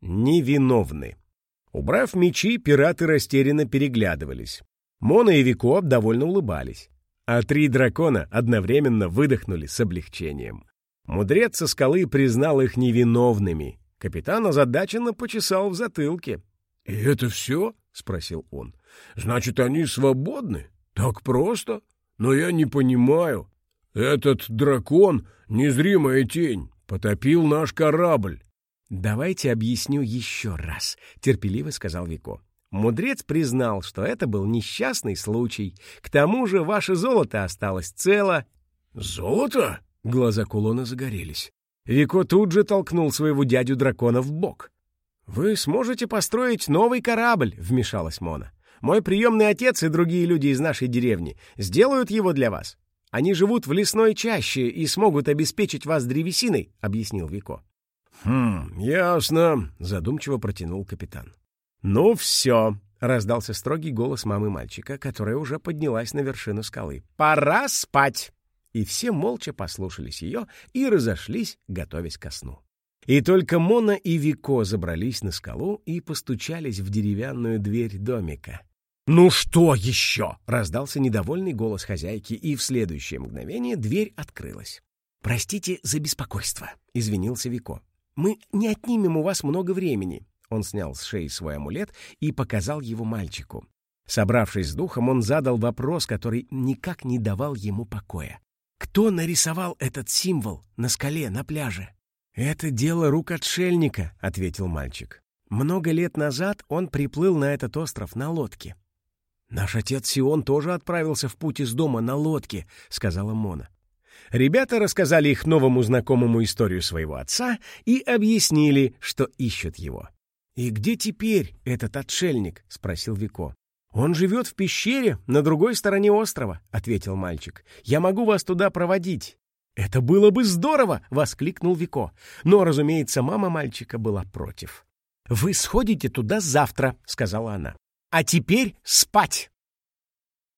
невиновны. Убрав мечи, пираты растерянно переглядывались. Мона и Вико довольно улыбались. А три дракона одновременно выдохнули с облегчением. Мудрец со скалы признал их невиновными. Капитан озадаченно почесал в затылке. — И это все? — спросил он. — Значит, они свободны? Так просто? Но я не понимаю. Этот дракон, незримая тень, потопил наш корабль. «Давайте объясню еще раз», — терпеливо сказал Вико. Мудрец признал, что это был несчастный случай. К тому же ваше золото осталось цело. «Золото?» — глаза кулона загорелись. Вико тут же толкнул своего дядю-дракона в бок. «Вы сможете построить новый корабль», — вмешалась Мона. «Мой приемный отец и другие люди из нашей деревни сделают его для вас. Они живут в лесной чаще и смогут обеспечить вас древесиной», — объяснил Вико. «Хм, ясно», — задумчиво протянул капитан. «Ну все», — раздался строгий голос мамы мальчика, которая уже поднялась на вершину скалы. «Пора спать!» И все молча послушались ее и разошлись, готовясь ко сну. И только Мона и Вико забрались на скалу и постучались в деревянную дверь домика. «Ну что еще?» — раздался недовольный голос хозяйки, и в следующее мгновение дверь открылась. «Простите за беспокойство», — извинился Вико. Мы не отнимем у вас много времени». Он снял с шеи свой амулет и показал его мальчику. Собравшись с духом, он задал вопрос, который никак не давал ему покоя. «Кто нарисовал этот символ на скале на пляже?» «Это дело рук отшельника», — ответил мальчик. «Много лет назад он приплыл на этот остров на лодке». «Наш отец Сион тоже отправился в путь из дома на лодке», — сказала Мона. Ребята рассказали их новому знакомому историю своего отца и объяснили, что ищут его. «И где теперь этот отшельник?» — спросил Вико. «Он живет в пещере на другой стороне острова», — ответил мальчик. «Я могу вас туда проводить». «Это было бы здорово!» — воскликнул Вико. Но, разумеется, мама мальчика была против. «Вы сходите туда завтра», — сказала она. «А теперь спать!»